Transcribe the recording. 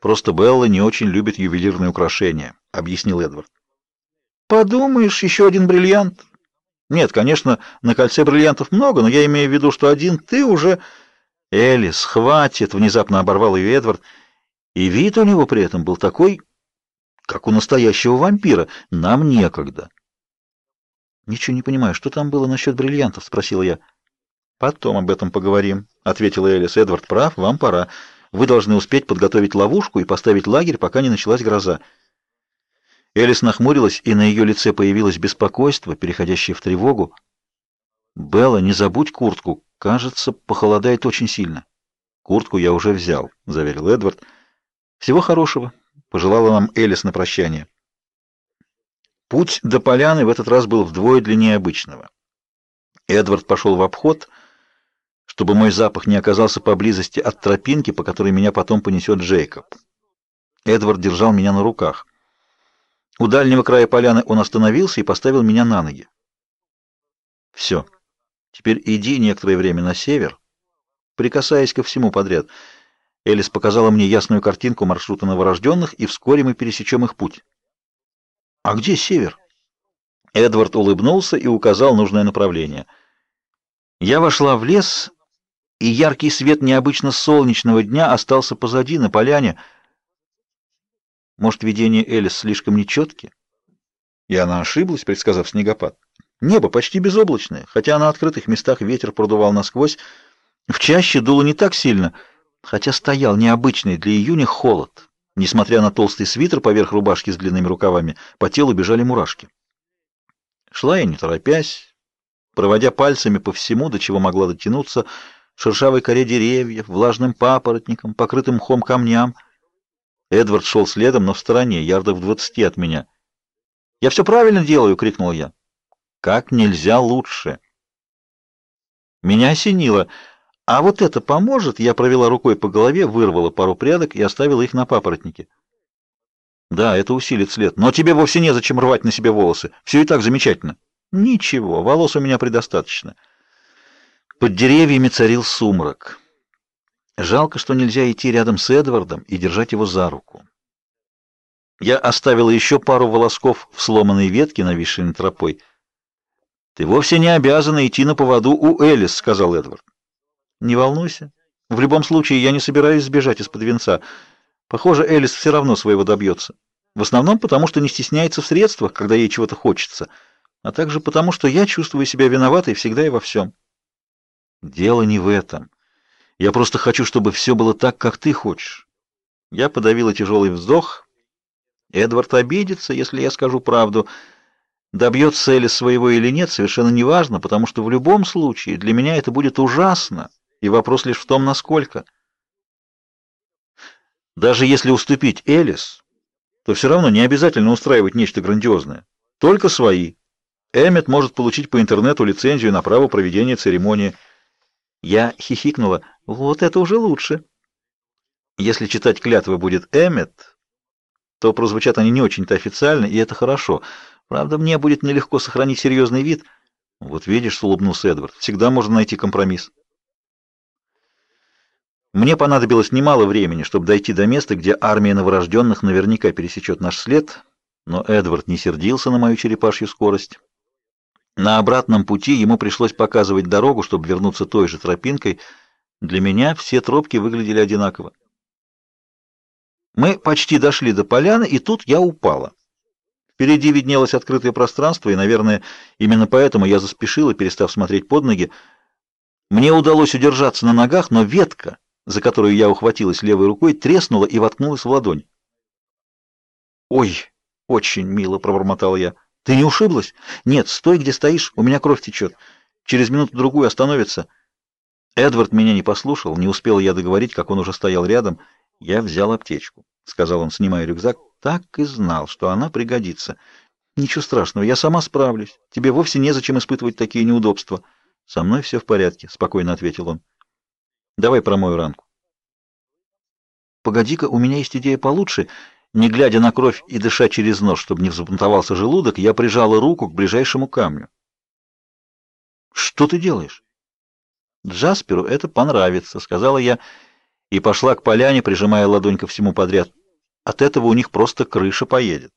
Просто Белла не очень любит ювелирные украшения, объяснил Эдвард. Подумаешь, еще один бриллиант. Нет, конечно, на кольце бриллиантов много, но я имею в виду, что один ты уже... Элис, хватит, внезапно оборвал ее Эдвард. И вид у него при этом был такой, как у настоящего вампира. Нам некогда. Ничего не понимаю, что там было насчет бриллиантов, спросила я. Потом об этом поговорим, ответила Элис. Эдвард прав, вам пора. Вы должны успеть подготовить ловушку и поставить лагерь, пока не началась гроза. Элис нахмурилась, и на ее лице появилось беспокойство, переходящее в тревогу. «Белла, не забудь куртку. Кажется, похолодает очень сильно». «Куртку я уже взял», — заверил Эдвард. «Всего хорошего», — пожелала нам Элис на прощание. Путь до поляны в этот раз был вдвое длиннее обычного. Эдвард пошел в обход, чтобы мой запах не оказался поблизости от тропинки, по которой меня потом понесет Джейкоб. Эдвард держал меня на руках. У дальнего края поляны он остановился и поставил меня на ноги. Все. Теперь иди некоторое время на север, прикасаясь ко всему подряд. Элис показала мне ясную картинку маршрута новорожденных, и вскоре мы пересечем их путь. А где север? Эдвард улыбнулся и указал нужное направление. Я вошла в лес, и яркий свет необычно солнечного дня остался позади на поляне. Может, видение Элис слишком нечетки? И она ошиблась, предсказав снегопад. Небо почти безоблачное, хотя на открытых местах ветер продувал насквозь. В чаще дуло не так сильно, хотя стоял необычный для июня холод. Несмотря на толстый свитер поверх рубашки с длинными рукавами, по телу бежали мурашки. Шла я не торопясь, проводя пальцами по всему, до чего могла дотянуться, шершавой коре деревьев, влажным папоротникам, покрытым мхом камням — Эдвард шел следом, но в стороне, ярдов двадцати от меня. «Я все правильно делаю!» — крикнул я. «Как нельзя лучше!» Меня осенило. «А вот это поможет?» Я провела рукой по голове, вырвала пару прядок и оставила их на папоротнике. «Да, это усилит след. Но тебе вовсе незачем рвать на себе волосы. Все и так замечательно». «Ничего, волос у меня предостаточно». Под деревьями царил сумрак. Жалко, что нельзя идти рядом с Эдвардом и держать его за руку. Я оставила еще пару волосков в сломанной ветке, нависшей над тропой. «Ты вовсе не обязана идти на поводу у Элис», — сказал Эдвард. «Не волнуйся. В любом случае, я не собираюсь сбежать из-под венца. Похоже, Элис все равно своего добьется. В основном потому, что не стесняется в средствах, когда ей чего-то хочется, а также потому, что я чувствую себя виноватой всегда и во всем». «Дело не в этом». Я просто хочу, чтобы все было так, как ты хочешь. Я подавила тяжелый вздох. Эдвард обидится, если я скажу правду. Добьется Элли своего или нет, совершенно неважно, потому что в любом случае для меня это будет ужасно, и вопрос лишь в том, насколько. Даже если уступить Элис, то все равно не обязательно устраивать нечто грандиозное. Только свои. Эммет может получить по интернету лицензию на право проведения церемонии. Я хихикнула. Вот это уже лучше. Если читать клятвы будет Эммет, то прозвучат они не очень-то официально, и это хорошо. Правда, мне будет нелегко сохранить серьезный вид. Вот видишь, улыбнулся Эдвард, всегда можно найти компромисс. Мне понадобилось немало времени, чтобы дойти до места, где армия новорожденных наверняка пересечет наш след, но Эдвард не сердился на мою черепашью скорость. На обратном пути ему пришлось показывать дорогу, чтобы вернуться той же тропинкой. Для меня все тропки выглядели одинаково. Мы почти дошли до поляны, и тут я упала. Впереди виднелось открытое пространство, и, наверное, именно поэтому я заспешила, перестав смотреть под ноги. Мне удалось удержаться на ногах, но ветка, за которую я ухватилась левой рукой, треснула и воткнулась в ладонь. «Ой, очень мило!» — пробормотал я. Ты не ушиблась? Нет, стой, где стоишь, у меня кровь течет. Через минуту-другую остановится. Эдвард меня не послушал, не успел я договорить, как он уже стоял рядом. Я взял аптечку, — сказал он, снимая рюкзак. Так и знал, что она пригодится. Ничего страшного, я сама справлюсь. Тебе вовсе незачем испытывать такие неудобства. Со мной все в порядке, — спокойно ответил он. Давай промою ранку. Погоди-ка, у меня есть идея получше. Не глядя на кровь и дыша через нос, чтобы не взбунтовался желудок, я прижала руку к ближайшему камню. «Что ты делаешь?» «Джасперу это понравится», — сказала я, и пошла к поляне, прижимая ладонь ко всему подряд. От этого у них просто крыша поедет.